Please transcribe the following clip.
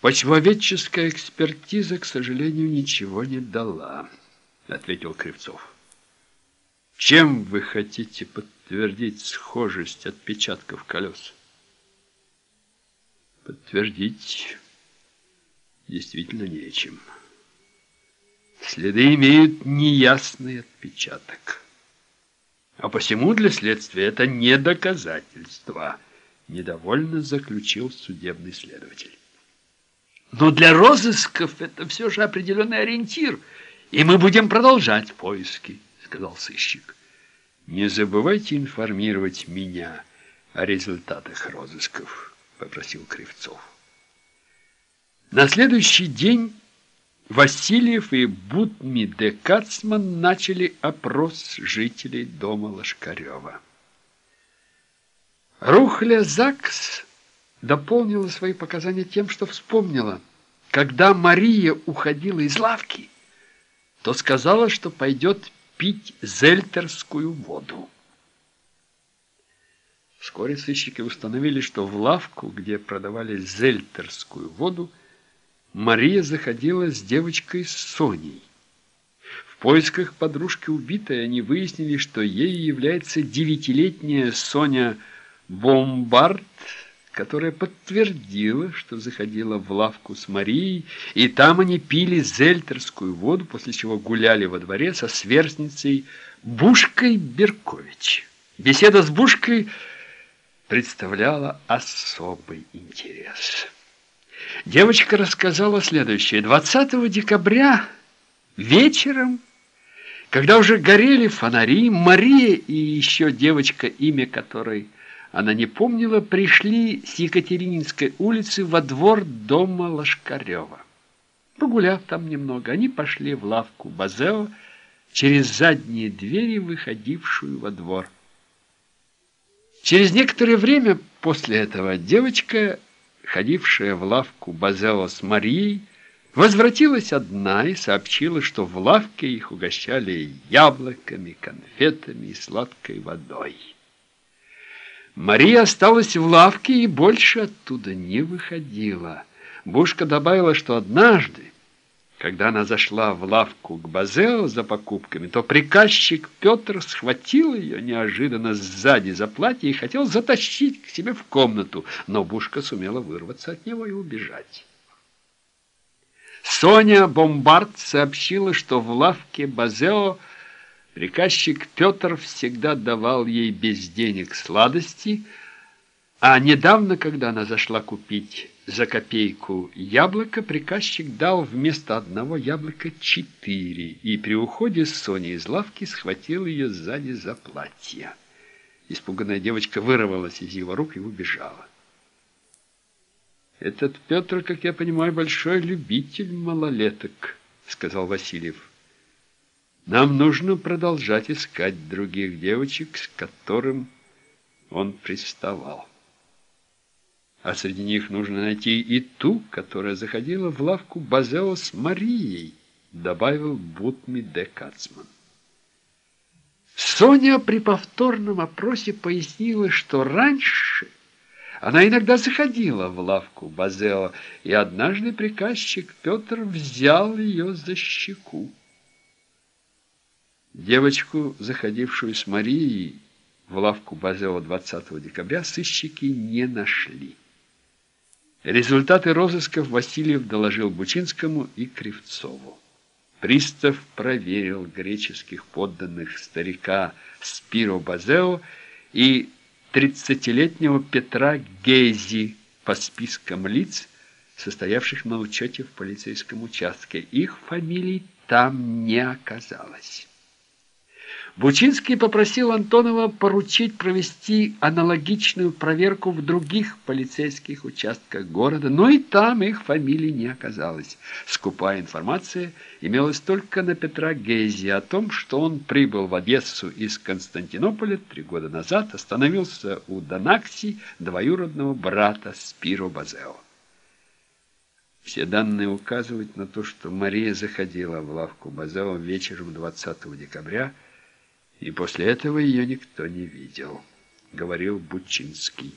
Почвоведческая экспертиза, к сожалению, ничего не дала, ответил Кривцов. Чем вы хотите подтвердить схожесть отпечатков колес? Подтвердить действительно нечем. Следы имеют неясный отпечаток. А посему для следствия это не доказательство, недовольно заключил судебный следователь. Но для розысков это все же определенный ориентир, и мы будем продолжать поиски, сказал сыщик. Не забывайте информировать меня о результатах розысков, попросил Кривцов. На следующий день Васильев и Бутми де Кацман начали опрос жителей дома Лошкарева. Рухля Закс дополнила свои показания тем, что вспомнила, когда Мария уходила из лавки, то сказала, что пойдет пить зельтерскую воду. Вскоре сыщики установили, что в лавку, где продавали зельтерскую воду, Мария заходила с девочкой Соней. В поисках подружки убитой они выяснили, что ею является девятилетняя Соня Бомбард, которая подтвердила, что заходила в лавку с Марией, и там они пили зельтерскую воду, после чего гуляли во дворе со сверстницей Бушкой Беркович. Беседа с Бушкой представляла особый интерес. Девочка рассказала следующее. 20 декабря вечером, когда уже горели фонари, Мария и еще девочка, имя которой она не помнила, пришли с Екатерининской улицы во двор дома Лошкарева. Погуляв там немного, они пошли в лавку Базео через задние двери, выходившую во двор. Через некоторое время после этого девочка ходившая в лавку Базео с Марией, возвратилась одна и сообщила, что в лавке их угощали яблоками, конфетами и сладкой водой. Мария осталась в лавке и больше оттуда не выходила. Бушка добавила, что однажды, когда она зашла в лавку к Базео за покупками, то приказчик Петр схватил ее неожиданно сзади за платье и хотел затащить к себе в комнату, но Бушка сумела вырваться от него и убежать. Соня Бомбард сообщила, что в лавке Базео приказчик Петр всегда давал ей без денег сладости, а недавно, когда она зашла купить за копейку яблоко, приказчик дал вместо одного яблока четыре, и при уходе Сони из лавки схватил ее сзади за платье. Испуганная девочка вырвалась из его рук и убежала. «Этот Петр, как я понимаю, большой любитель малолеток», — сказал Васильев. «Нам нужно продолжать искать других девочек, с которым он приставал» а среди них нужно найти и ту, которая заходила в лавку Базео с Марией, добавил Бутми де Кацман. Соня при повторном опросе пояснила, что раньше она иногда заходила в лавку Базео, и однажды приказчик Петр взял ее за щеку. Девочку, заходившую с Марией в лавку Базео 20 декабря, сыщики не нашли. Результаты розысков Васильев доложил Бучинскому и Кривцову. Пристав проверил греческих подданных старика Спиро Базео и тридцатилетнего Петра Гейзи по спискам лиц, состоявших на учете в полицейском участке. Их фамилий там не оказалось. Бучинский попросил Антонова поручить провести аналогичную проверку в других полицейских участках города, но и там их фамилий не оказалось. Скупая информация имелась только на Петра Гейзи о том, что он прибыл в Одессу из Константинополя три года назад, остановился у Донакси, двоюродного брата Спиро Базео. Все данные указывают на то, что Мария заходила в лавку Базео вечером 20 декабря и после этого ее никто не видел, говорил Бучинский.